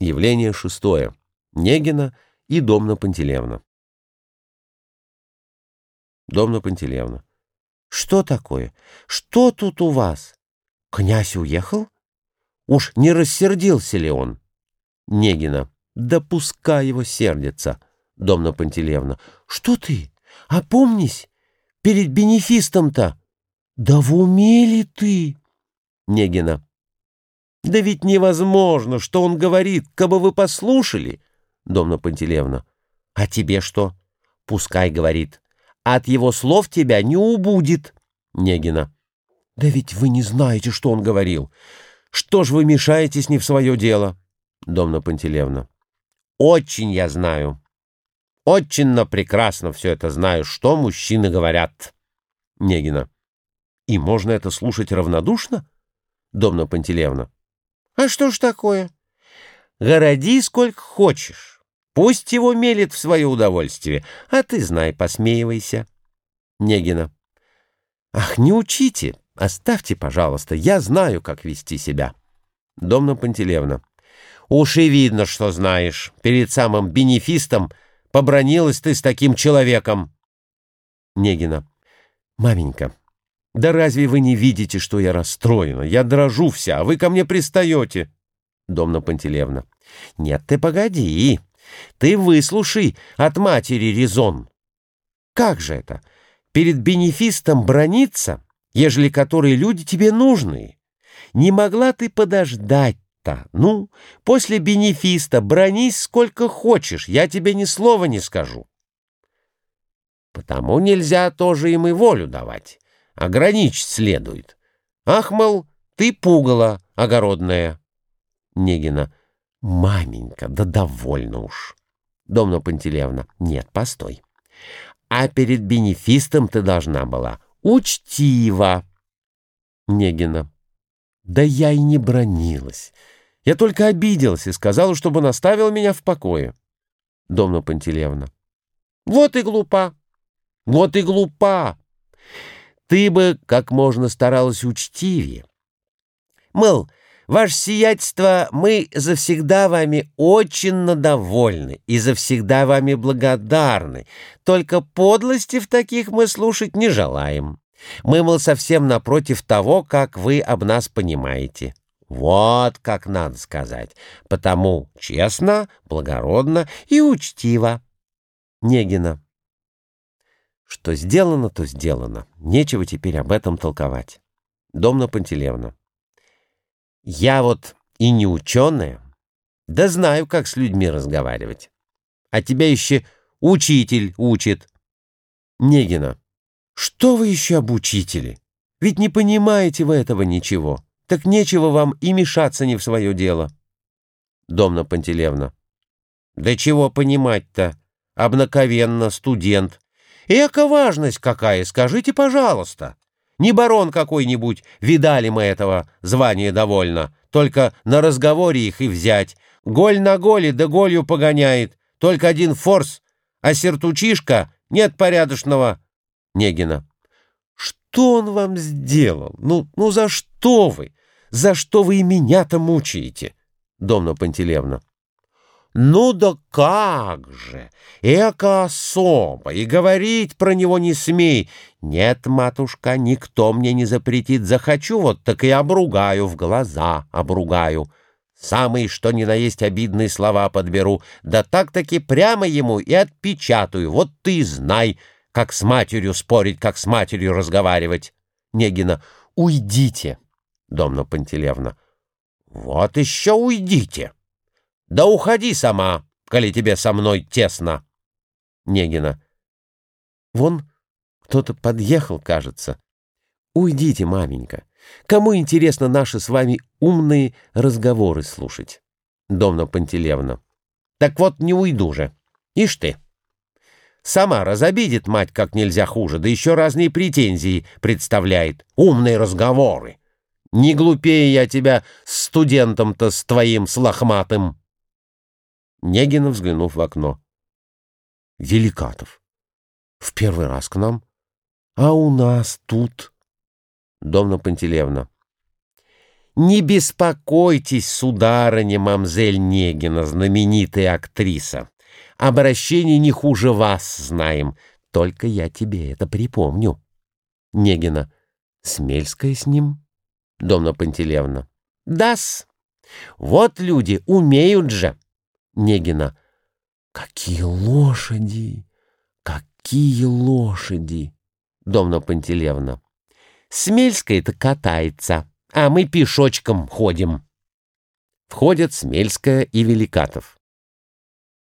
Явление шестое. Негина и Домна Пантелеевна. Домна Пантелеевна. Что такое? Что тут у вас? Князь уехал? Уж не рассердился ли он? Негина. Да пускай его сердится. Домна Пантелеевна. Что ты? Опомнись! Перед бенефистом-то! Да в уме ли ты? Негина. Да ведь невозможно, что он говорит, кабы вы послушали. Домна Пантелеевна. А тебе что? Пускай говорит. От его слов тебя не убудет. Негина. Да ведь вы не знаете, что он говорил. Что ж вы мешаетесь не в свое дело? Домна Пантелеевна. Очень я знаю. Очень прекрасно все это знаю, что мужчины говорят. Негина. И можно это слушать равнодушно? Домна Пантелеевна. А что ж такое? Городи сколько хочешь. Пусть его мелет в свое удовольствие, а ты, знай, посмеивайся. Негина. Ах, не учите, оставьте, пожалуйста, я знаю, как вести себя. Домна Пантелеевна. Уж и видно, что знаешь. Перед самым бенефистом побронилась ты с таким человеком. Негина. Маменька, да разве вы не видите, что я расстроена? Я дрожу вся, а вы ко мне пристаете. Домна Пантелеевна. Нет, ты погоди. Ты выслушай от матери резон. Как же это? Перед бенефистом брониться, ежели которые люди тебе нужны? Не могла ты подождать-то? Ну, после бенефиста бронись сколько хочешь, я тебе ни слова не скажу. Потому нельзя тоже им и волю давать. Ограничить следует. Ах, мол, ты пугало огородная. Негина. Маменька, да довольно уж. Домна Пантелеевна. Нет, постой. А перед бенефистом ты должна была учтиво. Негина. Да я и не бронилась. Я только обиделась и сказала, чтобы он оставил меня в покое. Домна Пантелеевна. Вот и глупа. Вот и глупа. Ты бы как можно старалась учтивее. Мыл, ваше сиятельство, мы завсегда вами очень довольны и завсегда вами благодарны, только подлости в таких мы слушать не желаем. Мы, мол, совсем напротив того, как вы об нас понимаете. Вот как надо сказать, потому честно, благородно и учтиво. Негина. Что сделано, то сделано. Нечего теперь об этом толковать. Домна Пантелеевна. Я вот и не ученая, да знаю, как с людьми разговаривать. А тебя еще учитель учит. Негина. Что вы еще об учителе? Ведь не понимаете вы этого ничего. Так нечего вам и мешаться не в свое дело. Домна Пантелеевна. Да чего понимать-то? Обнаковенно студент. Эка важность какая, скажите, пожалуйста. Не барон какой-нибудь, видали мы этого звания довольно. Только на разговоре их и взять. Голь на голе, да голью погоняет. Только один форс, а сертучишка нет порядочного. Негина. Что он вам сделал? Ну, ну за что вы? За что вы и меня-то мучаете? Домна Пантелеевна. Ну да как же! Эка особо, и говорить про него не смей. Нет, матушка, никто мне не запретит. Захочу, вот так и обругаю в глаза, обругаю. Самые, что ни на есть, обидные слова подберу. Да так-таки прямо ему и отпечатаю. Вот ты знай, как с матерью спорить, как с матерью разговаривать. Негина. Уйдите. Домна Пантелевна. Вот еще уйдите. Да уходи сама, коли тебе со мной тесно. Негина. Вон кто-то подъехал, кажется. Уйдите, маменька. Кому интересно наши с вами умные разговоры слушать? Домна Пантелевна. Так вот не уйду же. Ишь ты. Сама разобидит мать как нельзя хуже, да еще разные претензии представляет. Умные разговоры. Не глупее я тебя студентом-то с твоим слахматым. Негина, взглянув в окно. Великатов. В первый раз к нам. А у нас тут... Домна Пантелеевна. Не беспокойтесь, сударыня мамзель Негина, знаменитая актриса. Обращение не хуже вас знаем, только я тебе это припомню. Негина. Смельская с ним? Домна Пантелеевна. Дас. Вот люди умеют же. Негина. Какие лошади! Какие лошади! Домна Пантелеевна. Смельская-то катается, а мы пешочком ходим. Входят Смельская и Великатов.